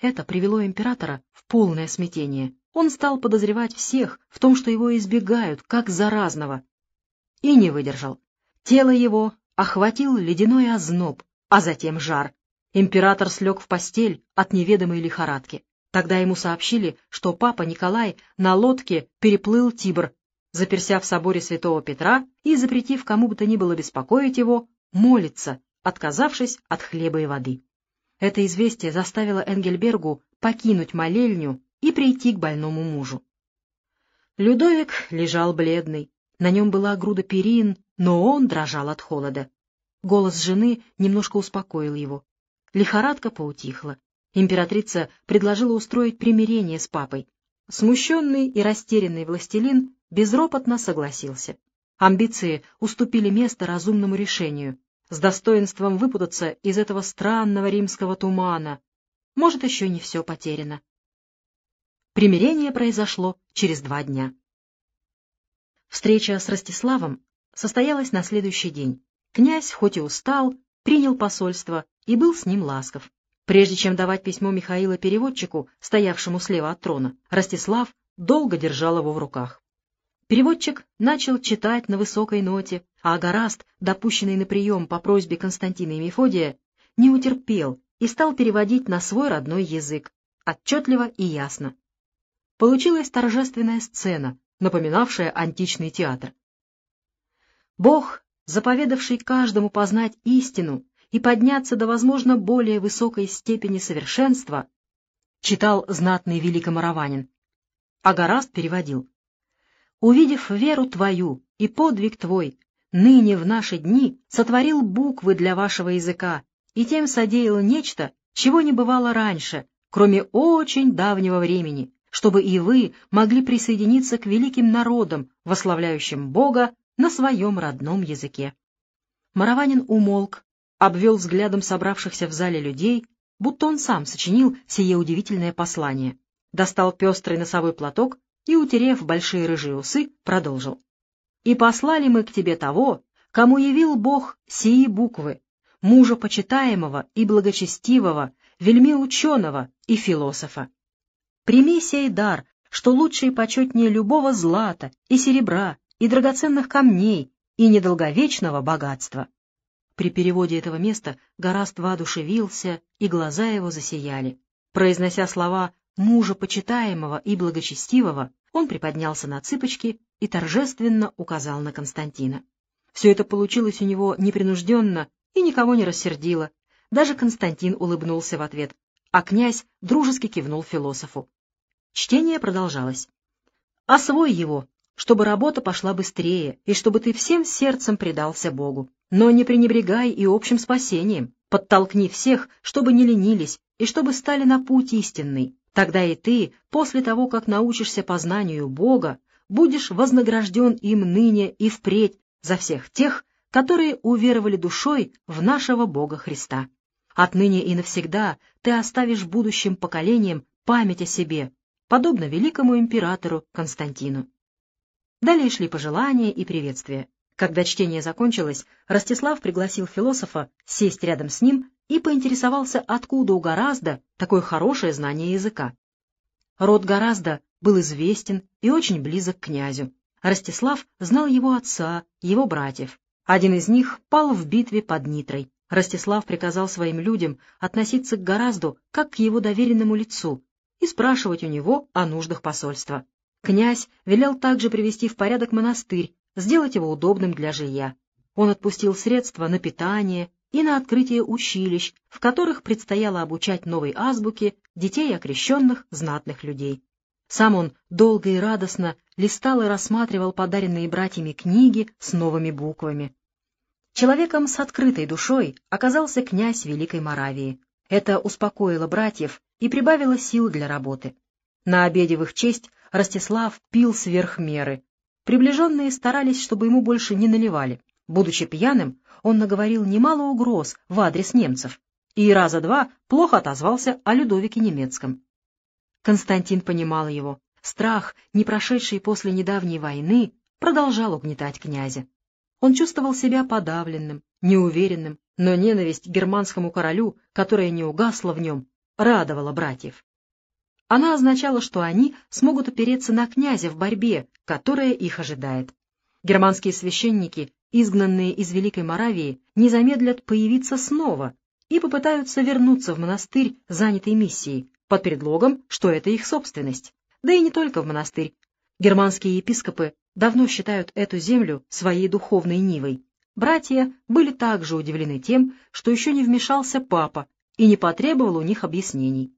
Это привело императора в полное смятение. Он стал подозревать всех в том, что его избегают, как заразного. И не выдержал. Тело его охватил ледяной озноб, а затем жар. Император слег в постель от неведомой лихорадки. Тогда ему сообщили, что папа Николай на лодке переплыл Тибр, заперся в соборе святого Петра и, запретив кому бы то ни было беспокоить его, молится, отказавшись от хлеба и воды. Это известие заставило Энгельбергу покинуть молельню и прийти к больному мужу. Людовик лежал бледный, на нем была груда перин, но он дрожал от холода. Голос жены немножко успокоил его. Лихорадка поутихла. Императрица предложила устроить примирение с папой. Смущенный и растерянный властелин безропотно согласился. Амбиции уступили место разумному решению, с достоинством выпутаться из этого странного римского тумана. Может, еще не все потеряно. Примирение произошло через два дня. Встреча с Ростиславом состоялась на следующий день. Князь, хоть и устал, принял посольство и был с ним ласков. Прежде чем давать письмо Михаила переводчику, стоявшему слева от трона, Ростислав долго держал его в руках. Переводчик начал читать на высокой ноте, а Агараст, допущенный на прием по просьбе Константина и Мефодия, не утерпел и стал переводить на свой родной язык, отчетливо и ясно. Получилась торжественная сцена, напоминавшая античный театр. Бог, заповедавший каждому познать истину и подняться до, возможно, более высокой степени совершенства, читал знатный великомараванин. А Гораст переводил. «Увидев веру твою и подвиг твой, ныне в наши дни сотворил буквы для вашего языка и тем содеял нечто, чего не бывало раньше, кроме очень давнего времени, чтобы и вы могли присоединиться к великим народам, вославляющим Бога на своем родном языке. Мараванин умолк, обвел взглядом собравшихся в зале людей, будто он сам сочинил сие удивительное послание, достал пестрый носовой платок и, утерев большие рыжие усы, продолжил. «И послали мы к тебе того, кому явил Бог сии буквы, мужа почитаемого и благочестивого, вельми ученого и философа. Прими сей дар, что лучше и почетнее любого злата и серебра и драгоценных камней и недолговечного богатства. При переводе этого места Гораст воодушевился, и глаза его засияли. Произнося слова «мужа почитаемого и благочестивого», он приподнялся на цыпочки и торжественно указал на Константина. Все это получилось у него непринужденно и никого не рассердило. Даже Константин улыбнулся в ответ, а князь дружески кивнул философу. Чтение продолжалось. «Освой его, чтобы работа пошла быстрее и чтобы ты всем сердцем предался Богу. Но не пренебрегай и общим спасением, подтолкни всех, чтобы не ленились и чтобы стали на путь истинный. Тогда и ты, после того, как научишься познанию Бога, будешь вознагражден им ныне и впредь за всех тех, которые уверовали душой в нашего Бога Христа. Отныне и навсегда ты оставишь будущим поколениям память о себе, подобно великому императору Константину. Далее шли пожелания и приветствия. Когда чтение закончилось, Ростислав пригласил философа сесть рядом с ним и поинтересовался, откуда у Гораздо такое хорошее знание языка. Род Гораздо был известен и очень близок к князю. Ростислав знал его отца, его братьев. Один из них пал в битве под Нитрой. Ростислав приказал своим людям относиться к Горазду как к его доверенному лицу и спрашивать у него о нуждах посольства. Князь велел также привести в порядок монастырь сделать его удобным для жилья. Он отпустил средства на питание и на открытие училищ, в которых предстояло обучать новой азбуке детей окрещенных знатных людей. Сам он долго и радостно листал и рассматривал подаренные братьями книги с новыми буквами. Человеком с открытой душой оказался князь Великой Моравии. Это успокоило братьев и прибавило сил для работы. На обеде в их честь Ростислав пил сверх меры, Приближенные старались, чтобы ему больше не наливали. Будучи пьяным, он наговорил немало угроз в адрес немцев и раза два плохо отозвался о Людовике немецком. Константин понимал его. Страх, не прошедший после недавней войны, продолжал угнетать князя. Он чувствовал себя подавленным, неуверенным, но ненависть к германскому королю, которая не угасла в нем, радовала братьев. Она означала, что они смогут опереться на князя в борьбе, которая их ожидает. Германские священники, изгнанные из Великой Моравии, не замедлят появиться снова и попытаются вернуться в монастырь, занятый миссией, под предлогом, что это их собственность. Да и не только в монастырь. Германские епископы давно считают эту землю своей духовной нивой. Братья были также удивлены тем, что еще не вмешался папа и не потребовал у них объяснений.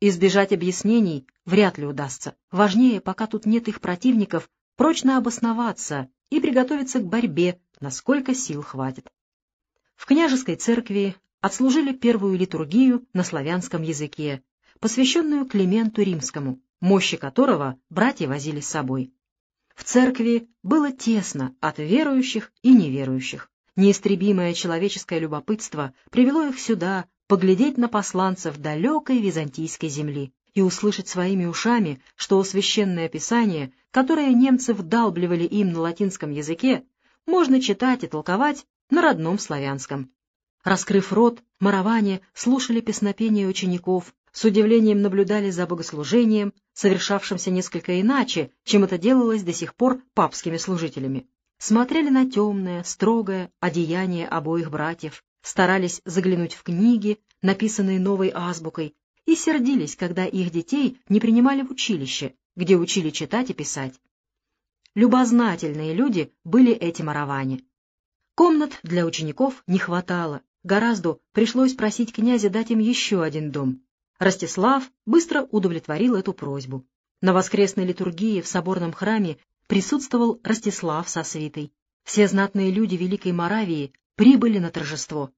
Избежать объяснений вряд ли удастся. Важнее, пока тут нет их противников, прочно обосноваться и приготовиться к борьбе, насколько сил хватит. В княжеской церкви отслужили первую литургию на славянском языке, посвященную Клименту Римскому, мощи которого братья возили с собой. В церкви было тесно от верующих и неверующих. Неистребимое человеческое любопытство привело их сюда поглядеть на посланцев далекой византийской земли и услышать своими ушами, что священное писание, которое немцы вдалбливали им на латинском языке, можно читать и толковать на родном славянском. Раскрыв рот, мараване слушали песнопения учеников, с удивлением наблюдали за богослужением, совершавшимся несколько иначе, чем это делалось до сих пор папскими служителями. Смотрели на темное, строгое одеяние обоих братьев, старались заглянуть в книги, написанные новой азбукой, и сердились, когда их детей не принимали в училище, где учили читать и писать. Любознательные люди были эти мараване. Комнат для учеников не хватало, Гораздо пришлось просить князя дать им еще один дом. Ростислав быстро удовлетворил эту просьбу. На воскресной литургии в соборном храме присутствовал Ростислав со свитой. Все знатные люди Великой Моравии прибыли на торжество.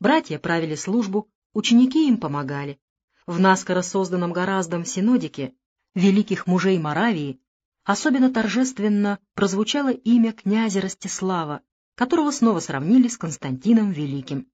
Братья правили службу, ученики им помогали. В наскоро созданном Гораздом синодике великих мужей Моравии особенно торжественно прозвучало имя князя Ростислава, которого снова сравнили с Константином Великим.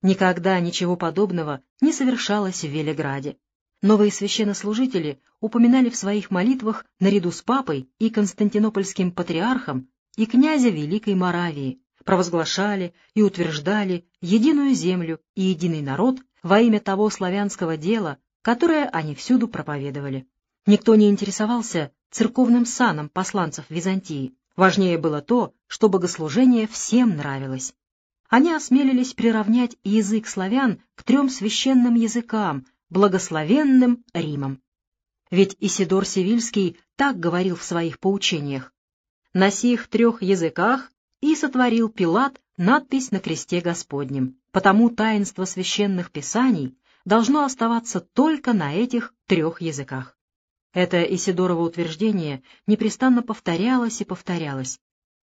Никогда ничего подобного не совершалось в Велиграде. Новые священнослужители упоминали в своих молитвах наряду с папой и константинопольским патриархом и князя Великой Моравии, провозглашали и утверждали единую землю и единый народ во имя того славянского дела, которое они всюду проповедовали. Никто не интересовался церковным саном посланцев Византии, Важнее было то, что богослужение всем нравилось. Они осмелились приравнять язык славян к трем священным языкам, благословенным Римом. Ведь Исидор Севильский так говорил в своих поучениях. На сих трех языках и сотворил Пилат надпись на кресте Господнем, потому таинство священных писаний должно оставаться только на этих трех языках. Это Исидорово утверждение непрестанно повторялось и повторялось.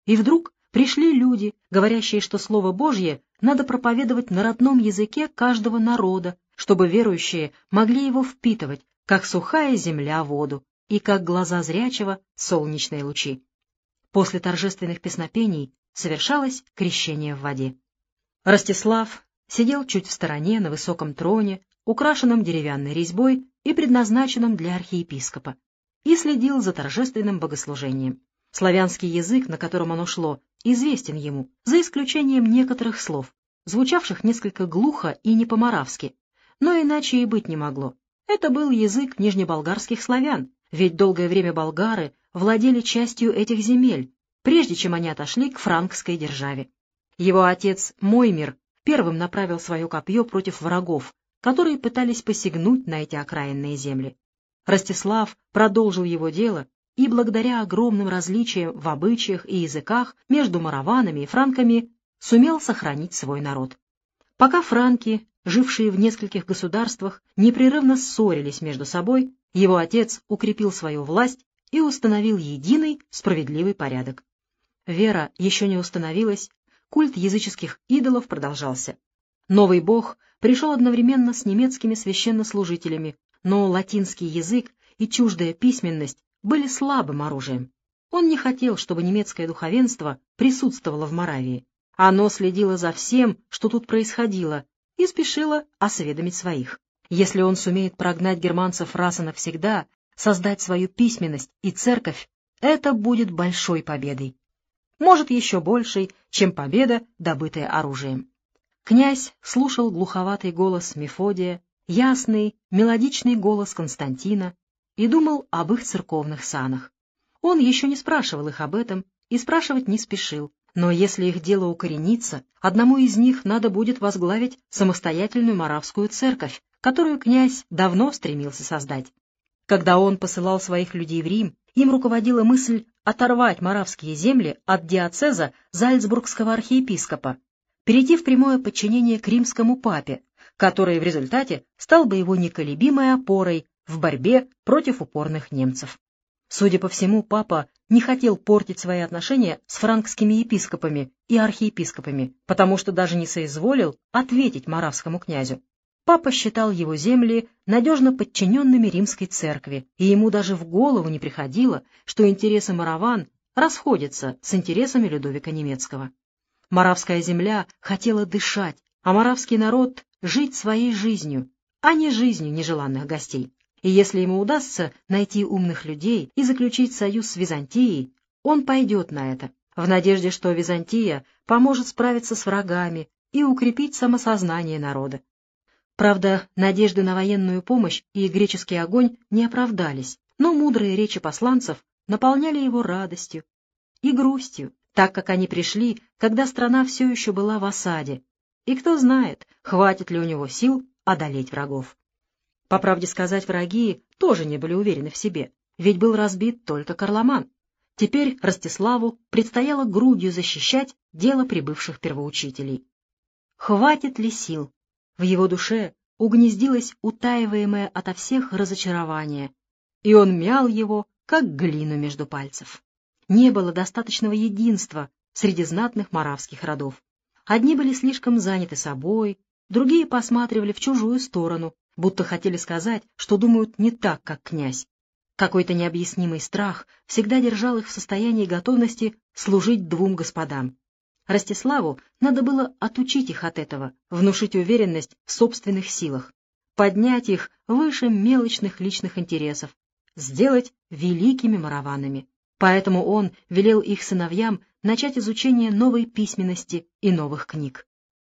И вдруг пришли люди, говорящие, что Слово Божье надо проповедовать на родном языке каждого народа, чтобы верующие могли его впитывать, как сухая земля воду, и как глаза зрячего солнечные лучи. После торжественных песнопений совершалось крещение в воде. Ростислав сидел чуть в стороне на высоком троне, украшенном деревянной резьбой и предназначенном для архиепископа, и следил за торжественным богослужением. Славянский язык, на котором оно шло, известен ему, за исключением некоторых слов, звучавших несколько глухо и не по-моравски, но иначе и быть не могло. Это был язык нижнеболгарских славян, ведь долгое время болгары владели частью этих земель, прежде чем они отошли к франкской державе. Его отец Моймир первым направил свое копье против врагов, которые пытались посягнуть на эти окраинные земли. Ростислав продолжил его дело и благодаря огромным различиям в обычаях и языках между мараванами и франками сумел сохранить свой народ. Пока франки, жившие в нескольких государствах, непрерывно ссорились между собой, его отец укрепил свою власть и установил единый справедливый порядок. Вера еще не установилась, культ языческих идолов продолжался. Новый бог пришел одновременно с немецкими священнослужителями, но латинский язык и чуждая письменность были слабым оружием. Он не хотел, чтобы немецкое духовенство присутствовало в Моравии. Оно следило за всем, что тут происходило, и спешило осведомить своих. Если он сумеет прогнать германцев раз и навсегда, создать свою письменность и церковь, это будет большой победой. Может, еще большей, чем победа, добытая оружием. Князь слушал глуховатый голос Мефодия, ясный, мелодичный голос Константина и думал об их церковных санах. Он еще не спрашивал их об этом и спрашивать не спешил, но если их дело укоренится, одному из них надо будет возглавить самостоятельную Моравскую церковь, которую князь давно стремился создать. Когда он посылал своих людей в Рим, им руководила мысль оторвать моравские земли от диацеза Зальцбургского архиепископа, перейти в прямое подчинение к римскому папе, который в результате стал бы его неколебимой опорой в борьбе против упорных немцев. Судя по всему, папа не хотел портить свои отношения с франкскими епископами и архиепископами, потому что даже не соизволил ответить маравскому князю. Папа считал его земли надежно подчиненными римской церкви, и ему даже в голову не приходило, что интересы мараван расходятся с интересами Людовика Немецкого. Моравская земля хотела дышать, а моравский народ жить своей жизнью, а не жизнью нежеланных гостей. И если ему удастся найти умных людей и заключить союз с Византией, он пойдет на это, в надежде, что Византия поможет справиться с врагами и укрепить самосознание народа. Правда, надежды на военную помощь и греческий огонь не оправдались, но мудрые речи посланцев наполняли его радостью и грустью, так как они пришли, когда страна все еще была в осаде, и кто знает, хватит ли у него сил одолеть врагов. По правде сказать, враги тоже не были уверены в себе, ведь был разбит только Карломан. Теперь Ростиславу предстояло грудью защищать дело прибывших первоучителей. Хватит ли сил? В его душе угнездилось утаиваемое ото всех разочарование, и он мял его, как глину между пальцев. Не было достаточного единства среди знатных маравских родов. Одни были слишком заняты собой, другие посматривали в чужую сторону, будто хотели сказать, что думают не так, как князь. Какой-то необъяснимый страх всегда держал их в состоянии готовности служить двум господам. Ростиславу надо было отучить их от этого, внушить уверенность в собственных силах, поднять их выше мелочных личных интересов, сделать великими мараванами. Поэтому он велел их сыновьям начать изучение новой письменности и новых книг.